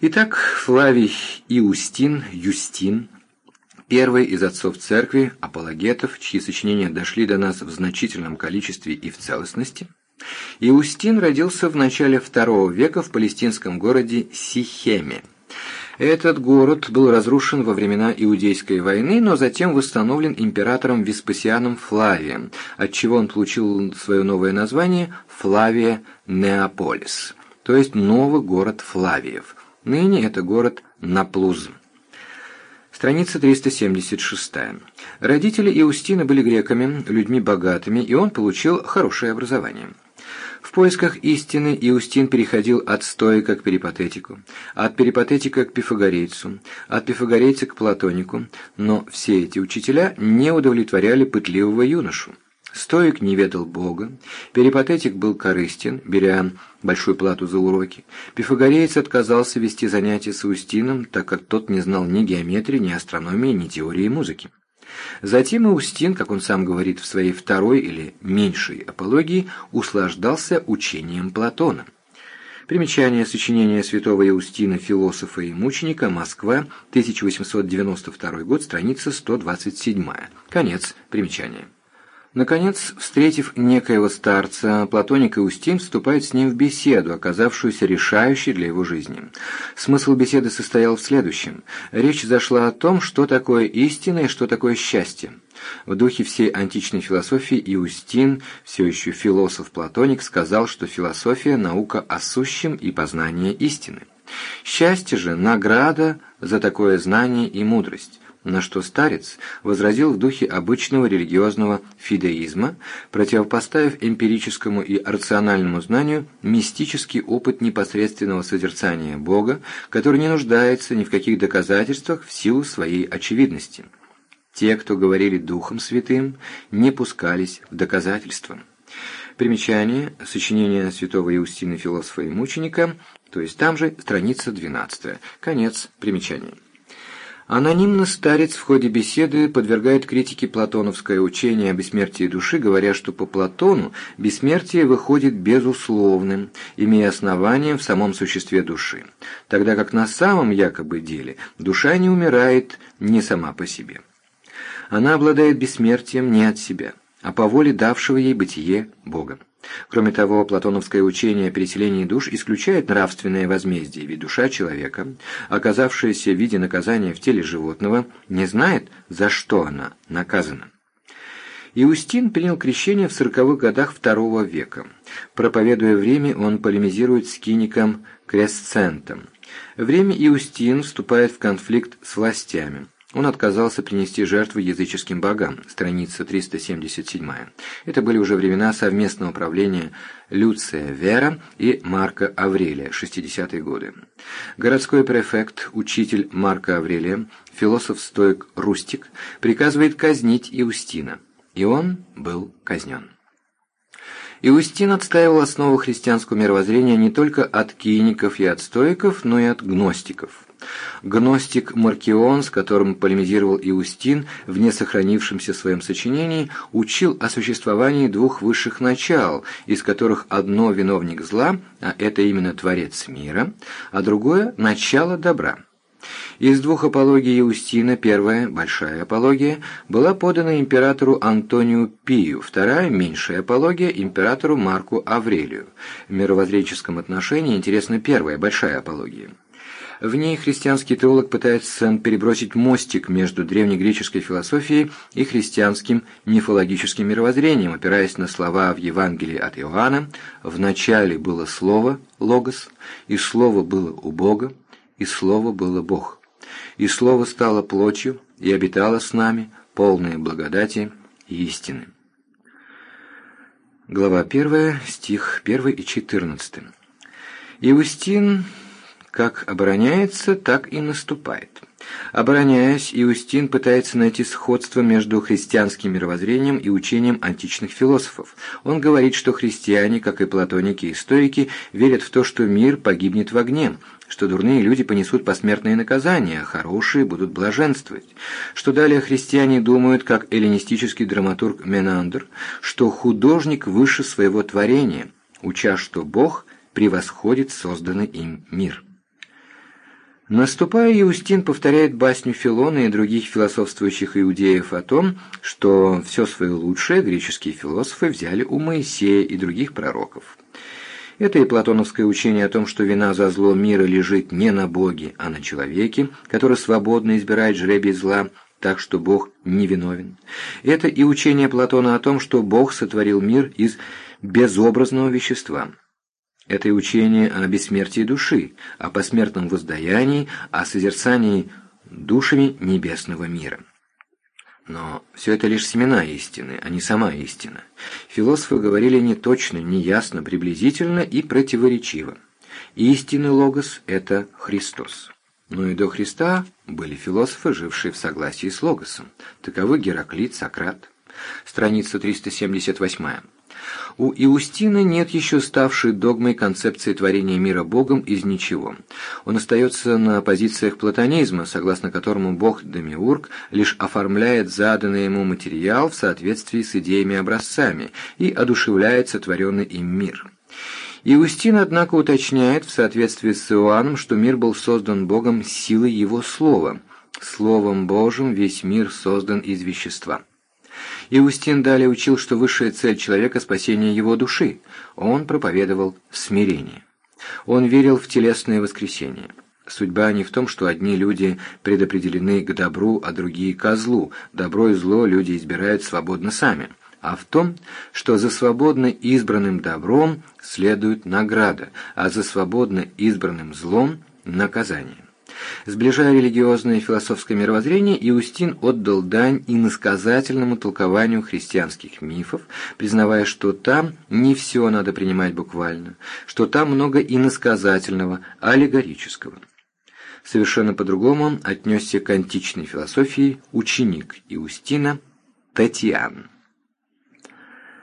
Итак, Флавий Иустин, Юстин, первый из отцов церкви, апологетов, чьи сочинения дошли до нас в значительном количестве и в целостности, Иустин родился в начале II века в палестинском городе Сихеме. Этот город был разрушен во времена Иудейской войны, но затем восстановлен императором Веспасианом Флавием, отчего он получил свое новое название Флавия Неаполис, то есть новый город Флавиев. Ныне это город Наплуз. Страница 376. Родители Иустина были греками, людьми богатыми, и он получил хорошее образование. В поисках истины Иустин переходил от стоика к перипатетику, от перипатетика к пифагорейцу, от пифагорейца к платонику, но все эти учителя не удовлетворяли пытливого юношу. Стоик не ведал Бога, перипатетик был корыстен, беря большую плату за уроки. Пифагореец отказался вести занятия с Устином, так как тот не знал ни геометрии, ни астрономии, ни теории музыки. Затем Иустин, как он сам говорит в своей второй или меньшей апологии, услаждался учением Платона. Примечание сочинения святого Иустина, философа и мученика, Москва, 1892 год, страница 127. Конец примечания. Наконец, встретив некоего старца, Платоник Иустин вступает с ним в беседу, оказавшуюся решающей для его жизни. Смысл беседы состоял в следующем. Речь зашла о том, что такое истина и что такое счастье. В духе всей античной философии Иустин, все еще философ-платоник, сказал, что философия – наука о сущем и познание истины. Счастье же – награда за такое знание и мудрость на что старец возразил в духе обычного религиозного фидеизма, противопоставив эмпирическому и рациональному знанию мистический опыт непосредственного созерцания Бога, который не нуждается ни в каких доказательствах в силу своей очевидности. Те, кто говорили Духом Святым, не пускались в доказательства. Примечание, сочинение святого Иустина, философа и мученика, то есть там же страница 12, конец примечания. Анонимно старец в ходе беседы подвергает критике платоновское учение о бессмертии души, говоря, что по Платону бессмертие выходит безусловным, имея основание в самом существе души, тогда как на самом якобы деле душа не умирает не сама по себе. Она обладает бессмертием не от себя, а по воле давшего ей бытие Бога. Кроме того, платоновское учение о переселении душ исключает нравственное возмездие, ведь душа человека, оказавшаяся в виде наказания в теле животного, не знает, за что она наказана. Иустин принял крещение в сороковых годах II века. Проповедуя время, он полемизирует с киником Кресцентом. Время Иустин вступает в конфликт с властями. Он отказался принести жертвы языческим богам, страница 377. Это были уже времена совместного правления Люция Вера и Марка Аврелия, 60-е годы. Городской префект, учитель Марка Аврелия, философ-стоик Рустик, приказывает казнить Иустина, и он был казнен. Иустин отстаивал основу христианского мировоззрения не только от кийников и от стоиков, но и от гностиков. Гностик Маркион, с которым полемизировал Иустин в несохранившемся своем сочинении, учил о существовании двух высших начал, из которых одно виновник зла, а это именно Творец мира, а другое – начало добра. Из двух апологий Иустина первая, большая апология, была подана императору Антонию Пию, вторая, меньшая апология, императору Марку Аврелию. В мировоззренческом отношении интересна первая, большая апология. В ней христианский теолог пытается перебросить мостик между древнегреческой философией и христианским мифологическим мировоззрением, опираясь на слова в Евангелии от Иоанна «В начале было Слово, Логос, и Слово было у Бога, и Слово было Бог, и Слово стало плотью и обитало с нами, полное благодати и истины». Глава 1, стих 1 и 14. Иустин как обороняется, так и наступает. Обороняясь, Иустин пытается найти сходство между христианским мировоззрением и учением античных философов. Он говорит, что христиане, как и платоники и стоики, верят в то, что мир погибнет в огне, что дурные люди понесут посмертные наказания, а хорошие будут блаженствовать, что далее христиане думают, как эллинистический драматург Менандр, что художник выше своего творения, уча, что Бог превосходит созданный им мир. Наступая, Иустин повторяет басню Филона и других философствующих иудеев о том, что все свое лучшее греческие философы взяли у Моисея и других пророков. Это и платоновское учение о том, что вина за зло мира лежит не на Боге, а на человеке, который свободно избирает жребий зла, так что Бог не виновен. Это и учение Платона о том, что Бог сотворил мир из безобразного вещества – это и учение о бессмертии души, о посмертном воздаянии, о созерцании душами небесного мира. Но все это лишь семена истины, а не сама истина. Философы говорили не точно, не ясно, приблизительно и противоречиво. Истинный логос – это Христос. Но и до Христа были философы, жившие в согласии с логосом. Таковы Гераклит, Сократ. Страница 378. У Иустина нет еще ставшей догмой концепции творения мира Богом из ничего. Он остается на позициях платонизма, согласно которому Бог Демиург лишь оформляет заданный ему материал в соответствии с идеями-образцами и одушевляет сотворенный им мир. Иустин, однако, уточняет в соответствии с Иоанном, что мир был создан Богом силой Его Слова. Словом Божьим весь мир создан из вещества. Иустин далее учил, что высшая цель человека – спасение его души. Он проповедовал смирение. Он верил в телесное воскресение. Судьба не в том, что одни люди предопределены к добру, а другие – к злу. Добро и зло люди избирают свободно сами. А в том, что за свободно избранным добром следует награда, а за свободно избранным злом – наказание. Сближая религиозное и философское мировоззрение, Иустин отдал дань иносказательному толкованию христианских мифов, признавая, что там не все надо принимать буквально, что там много иносказательного, аллегорического. Совершенно по-другому отнесся к античной философии ученик Иустина Татьян.